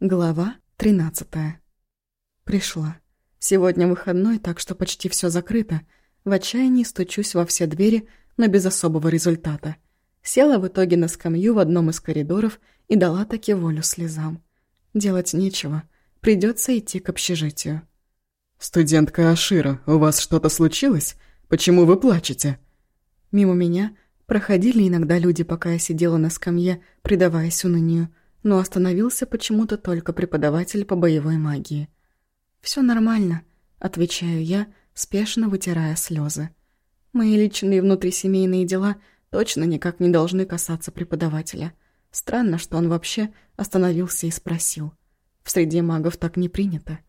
Глава 13. Пришла. Сегодня выходной, так что почти все закрыто. В отчаянии стучусь во все двери, но без особого результата. Села в итоге на скамью в одном из коридоров и дала таки волю слезам. Делать нечего. Придется идти к общежитию. «Студентка Ашира, у вас что-то случилось? Почему вы плачете?» Мимо меня проходили иногда люди, пока я сидела на скамье, предаваясь унынию но остановился почему-то только преподаватель по боевой магии. Все нормально», — отвечаю я, спешно вытирая слезы. «Мои личные внутрисемейные дела точно никак не должны касаться преподавателя. Странно, что он вообще остановился и спросил. В среде магов так не принято».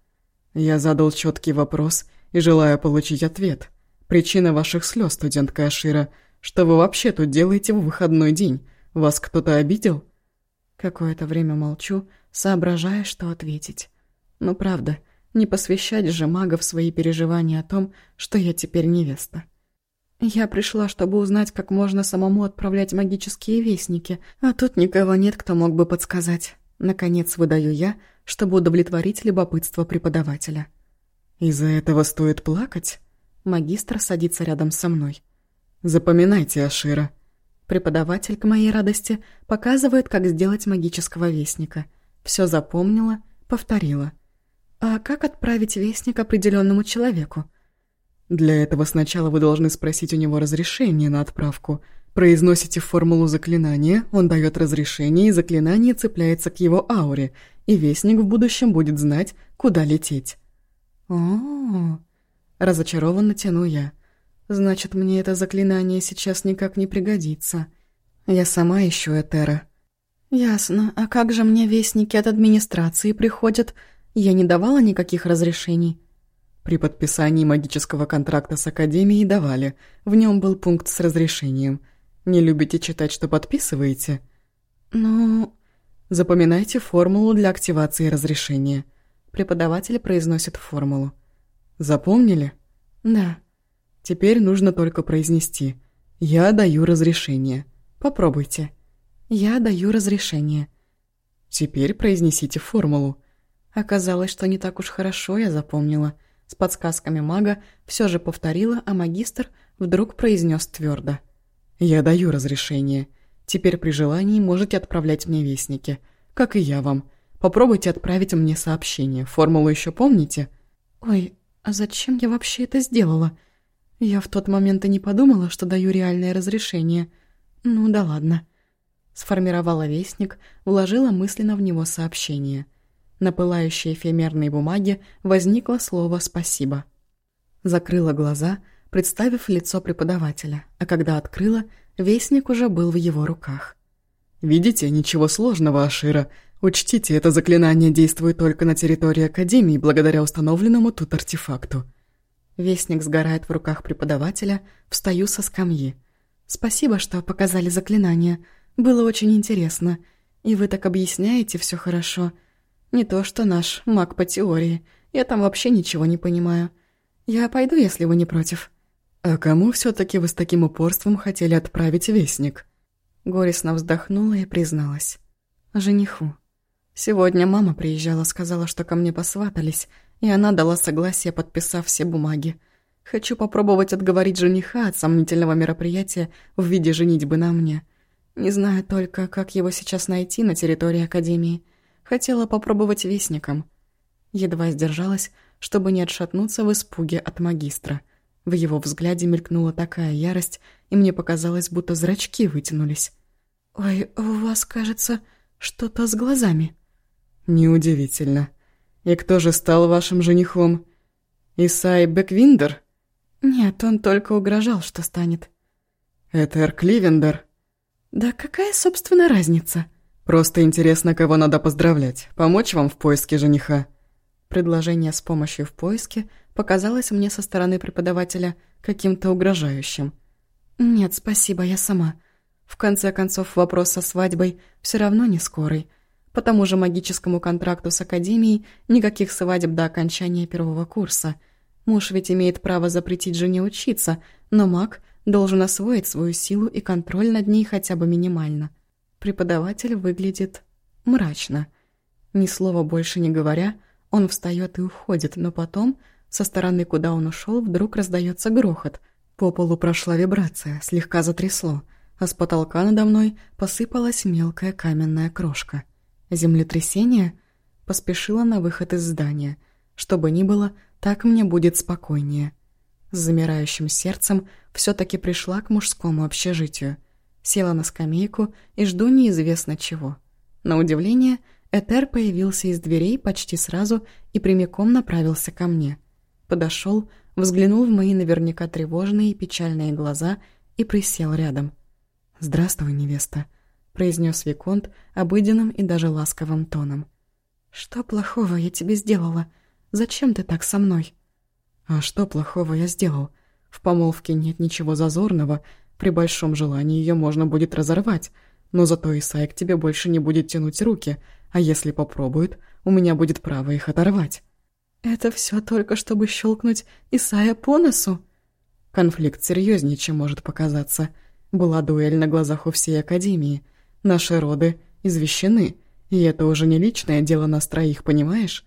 «Я задал четкий вопрос и желаю получить ответ. Причина ваших слез, студентка Ашира, что вы вообще тут делаете в выходной день? Вас кто-то обидел?» Какое-то время молчу, соображая, что ответить. Ну правда, не посвящать же мага в свои переживания о том, что я теперь невеста. Я пришла, чтобы узнать, как можно самому отправлять магические вестники, а тут никого нет, кто мог бы подсказать. Наконец выдаю я, чтобы удовлетворить любопытство преподавателя. «Из-за этого стоит плакать?» Магистр садится рядом со мной. «Запоминайте, Ашира, Преподаватель, к моей радости, показывает, как сделать магического вестника. Все запомнила, повторила. А как отправить вестник определенному человеку? Для этого сначала вы должны спросить у него разрешение на отправку. Произносите формулу заклинания, он дает разрешение, и заклинание цепляется к его ауре, и вестник в будущем будет знать, куда лететь. О, -о, -о. разочарованно тяну я. Значит, мне это заклинание сейчас никак не пригодится. Я сама ищу Этера. Ясно. А как же мне вестники от администрации приходят? Я не давала никаких разрешений. При подписании магического контракта с Академией давали. В нем был пункт с разрешением. Не любите читать, что подписываете? Ну... Запоминайте формулу для активации разрешения. Преподаватель произносит формулу. Запомнили? Да. Теперь нужно только произнести «Я даю разрешение». Попробуйте. «Я даю разрешение». Теперь произнесите формулу. Оказалось, что не так уж хорошо я запомнила. С подсказками мага все же повторила, а магистр вдруг произнес твердо. «Я даю разрешение. Теперь при желании можете отправлять мне вестники. Как и я вам. Попробуйте отправить мне сообщение. Формулу еще помните?» «Ой, а зачем я вообще это сделала?» Я в тот момент и не подумала, что даю реальное разрешение. Ну да ладно. Сформировала вестник, вложила мысленно в него сообщение. На пылающей эфемерной бумаге возникло слово «спасибо». Закрыла глаза, представив лицо преподавателя, а когда открыла, вестник уже был в его руках. «Видите, ничего сложного, Ашира. Учтите, это заклинание действует только на территории Академии благодаря установленному тут артефакту». Вестник сгорает в руках преподавателя, встаю со скамьи. «Спасибо, что показали заклинание. Было очень интересно. И вы так объясняете все хорошо. Не то, что наш маг по теории. Я там вообще ничего не понимаю. Я пойду, если вы не против». «А кому все таки вы с таким упорством хотели отправить вестник?» Горестно вздохнула и призналась. «Жениху. Сегодня мама приезжала, сказала, что ко мне посватались, и она дала согласие, подписав все бумаги. Хочу попробовать отговорить жениха от сомнительного мероприятия в виде женитьбы на мне. Не знаю только, как его сейчас найти на территории Академии. Хотела попробовать вестником. Едва сдержалась, чтобы не отшатнуться в испуге от магистра. В его взгляде мелькнула такая ярость, и мне показалось, будто зрачки вытянулись. «Ой, у вас, кажется, что-то с глазами». «Неудивительно», «И кто же стал вашим женихом? Исай Беквиндер?» «Нет, он только угрожал, что станет». «Этер Кливендер?» «Да какая, собственно, разница?» «Просто интересно, кого надо поздравлять. Помочь вам в поиске жениха?» Предложение с помощью в поиске показалось мне со стороны преподавателя каким-то угрожающим. «Нет, спасибо, я сама. В конце концов, вопрос со свадьбой все равно не скорый. По тому же магическому контракту с Академией никаких свадеб до окончания первого курса. Муж ведь имеет право запретить жене учиться, но маг должен освоить свою силу и контроль над ней хотя бы минимально. Преподаватель выглядит мрачно. Ни слова больше не говоря, он встает и уходит, но потом, со стороны, куда он ушел, вдруг раздается грохот. По полу прошла вибрация, слегка затрясло, а с потолка надо мной посыпалась мелкая каменная крошка. Землетрясение поспешила на выход из здания. Что бы ни было, так мне будет спокойнее. С замирающим сердцем все таки пришла к мужскому общежитию. Села на скамейку и жду неизвестно чего. На удивление, Этер появился из дверей почти сразу и прямиком направился ко мне. Подошел, взглянул в мои наверняка тревожные и печальные глаза и присел рядом. «Здравствуй, невеста», — произнес Виконт обыденным и даже ласковым тоном. «Что плохого я тебе сделала? Зачем ты так со мной?» «А что плохого я сделал? В помолвке нет ничего зазорного, при большом желании ее можно будет разорвать, но зато Исай к тебе больше не будет тянуть руки, а если попробует, у меня будет право их оторвать». «Это все только чтобы щелкнуть Исая по носу?» Конфликт серьезнее, чем может показаться. Была дуэль на глазах у всей Академии. Наши роды извещены, и это уже не личное дело нас троих, понимаешь?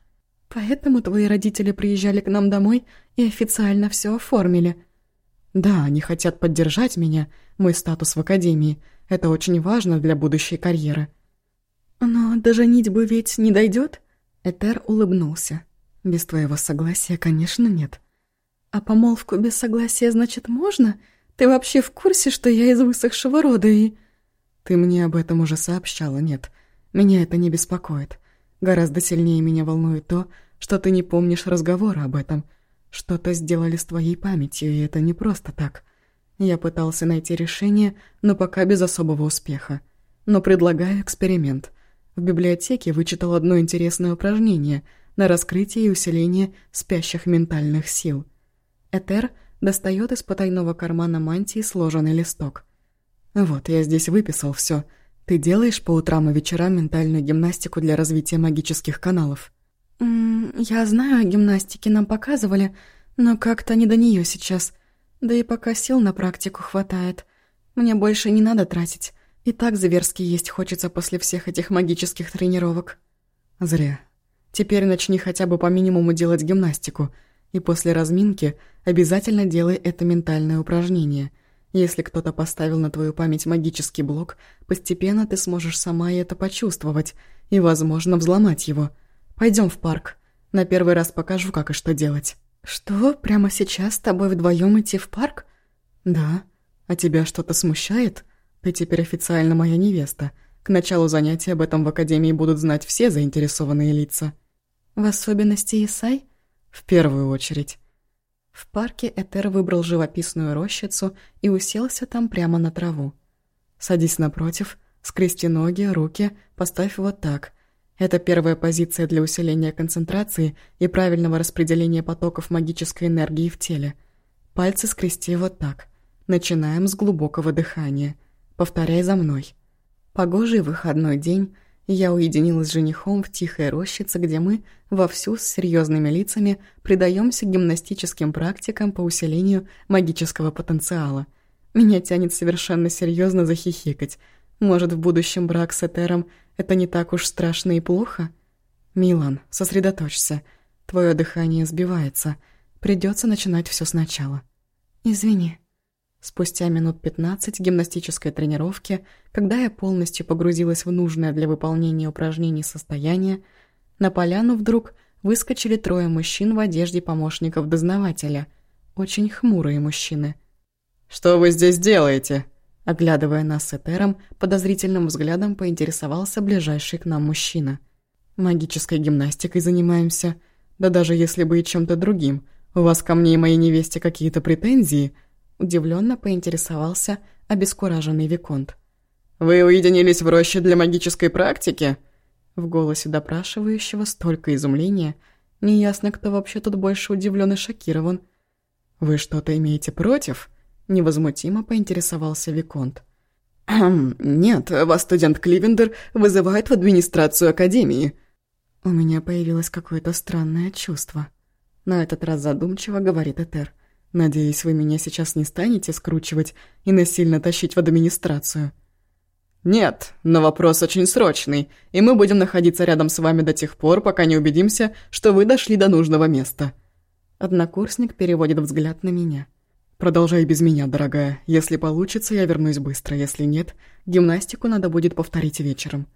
Поэтому твои родители приезжали к нам домой и официально все оформили. Да, они хотят поддержать меня, мой статус в академии. Это очень важно для будущей карьеры. Но до женитьбы ведь не дойдет? Этер улыбнулся. Без твоего согласия, конечно, нет. А помолвку без согласия, значит, можно? Ты вообще в курсе, что я из высохшего рода и... Ты мне об этом уже сообщала, нет. Меня это не беспокоит. Гораздо сильнее меня волнует то, что ты не помнишь разговора об этом. Что-то сделали с твоей памятью, и это не просто так. Я пытался найти решение, но пока без особого успеха. Но предлагаю эксперимент. В библиотеке вычитал одно интересное упражнение на раскрытие и усиление спящих ментальных сил. Этер достает из потайного кармана мантии сложенный листок. «Вот, я здесь выписал все. Ты делаешь по утрам и вечерам ментальную гимнастику для развития магических каналов?» М -м, «Я знаю о гимнастике, нам показывали, но как-то не до нее сейчас. Да и пока сил на практику хватает. Мне больше не надо тратить. И так зверски есть хочется после всех этих магических тренировок». «Зря. Теперь начни хотя бы по минимуму делать гимнастику, и после разминки обязательно делай это ментальное упражнение – если кто-то поставил на твою память магический блок, постепенно ты сможешь сама и это почувствовать, и, возможно, взломать его. Пойдем в парк. На первый раз покажу, как и что делать». «Что, прямо сейчас с тобой вдвоем идти в парк?» «Да. А тебя что-то смущает? Ты теперь официально моя невеста. К началу занятий об этом в Академии будут знать все заинтересованные лица». «В особенности Исай?» «В первую очередь». В парке Этер выбрал живописную рощицу и уселся там прямо на траву. «Садись напротив, скрести ноги, руки, поставь вот так. Это первая позиция для усиления концентрации и правильного распределения потоков магической энергии в теле. Пальцы скрести вот так. Начинаем с глубокого дыхания. Повторяй за мной. Погожий выходной день – я уединилась с женихом в тихой рощице, где мы вовсю с серьезными лицами предаемся гимнастическим практикам по усилению магического потенциала. Меня тянет совершенно серьезно захихикать. Может, в будущем брак с Этером – это не так уж страшно и плохо? Милан, сосредоточься. Твое дыхание сбивается. Придется начинать все сначала. Извини. Спустя минут 15 гимнастической тренировки, когда я полностью погрузилась в нужное для выполнения упражнений состояние, на поляну вдруг выскочили трое мужчин в одежде помощников дознавателя. Очень хмурые мужчины. «Что вы здесь делаете?» Оглядывая нас с Этером, подозрительным взглядом поинтересовался ближайший к нам мужчина. «Магической гимнастикой занимаемся. Да даже если бы и чем-то другим. У вас ко мне и моей невесте какие-то претензии?» Удивленно поинтересовался обескураженный Виконт. «Вы уединились в роще для магической практики?» В голосе допрашивающего столько изумления. Неясно, кто вообще тут больше удивлен и шокирован. «Вы что-то имеете против?» Невозмутимо поинтересовался Виконт. «Нет, вас студент Кливендер вызывает в администрацию Академии». У меня появилось какое-то странное чувство. На этот раз задумчиво говорит Этер. Надеюсь, вы меня сейчас не станете скручивать и насильно тащить в администрацию. «Нет, но вопрос очень срочный, и мы будем находиться рядом с вами до тех пор, пока не убедимся, что вы дошли до нужного места». Однокурсник переводит взгляд на меня. «Продолжай без меня, дорогая. Если получится, я вернусь быстро. Если нет, гимнастику надо будет повторить вечером».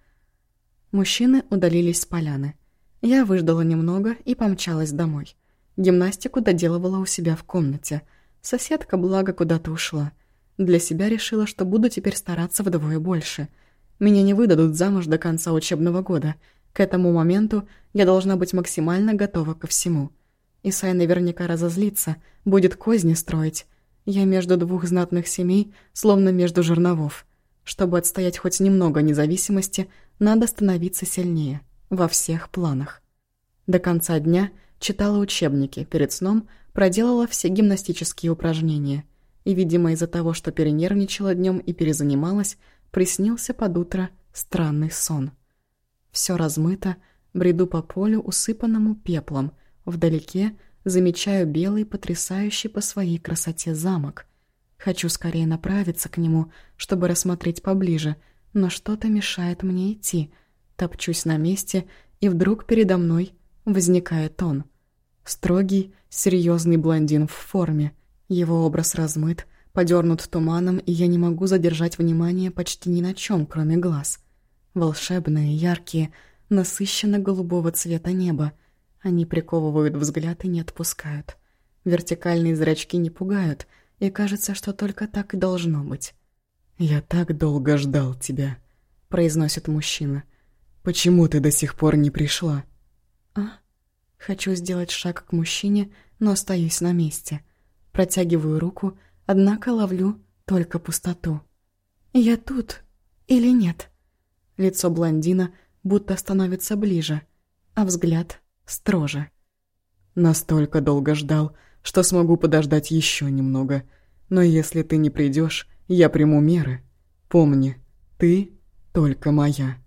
Мужчины удалились с поляны. Я выждала немного и помчалась домой. Гимнастику доделывала у себя в комнате. Соседка, благо, куда-то ушла. Для себя решила, что буду теперь стараться вдвое больше. Меня не выдадут замуж до конца учебного года. К этому моменту я должна быть максимально готова ко всему. Исай наверняка разозлится, будет козни строить. Я между двух знатных семей, словно между жерновов. Чтобы отстоять хоть немного независимости, надо становиться сильнее. Во всех планах. До конца дня читала учебники, перед сном проделала все гимнастические упражнения – и, видимо, из-за того, что перенервничала днем и перезанималась, приснился под утро странный сон. Все размыто, бреду по полю, усыпанному пеплом. Вдалеке замечаю белый, потрясающий по своей красоте замок. Хочу скорее направиться к нему, чтобы рассмотреть поближе, но что-то мешает мне идти. Топчусь на месте, и вдруг передо мной возникает он. Строгий, серьезный блондин в форме — его образ размыт, подернут туманом, и я не могу задержать внимание почти ни на чем, кроме глаз. Волшебные, яркие, насыщенно-голубого цвета неба. Они приковывают взгляд и не отпускают. Вертикальные зрачки не пугают, и кажется, что только так и должно быть. «Я так долго ждал тебя», — произносит мужчина. «Почему ты до сих пор не пришла?» Хочу сделать шаг к мужчине, но остаюсь на месте — Протягиваю руку, однако ловлю только пустоту. «Я тут или нет?» Лицо блондина будто становится ближе, а взгляд строже. «Настолько долго ждал, что смогу подождать еще немного. Но если ты не придешь, я приму меры. Помни, ты только моя».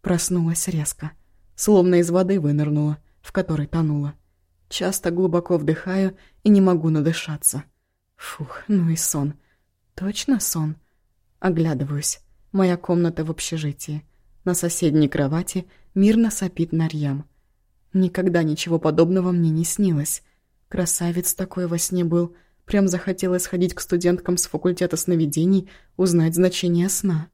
Проснулась резко, словно из воды вынырнула, в которой тонула. Часто глубоко вдыхаю и не могу надышаться. Фух, ну и сон. Точно сон? Оглядываюсь. Моя комната в общежитии. На соседней кровати мирно сопит Нарьям. Никогда ничего подобного мне не снилось. Красавец такой во сне был. Прям захотелось ходить к студенткам с факультета сновидений, узнать значение сна.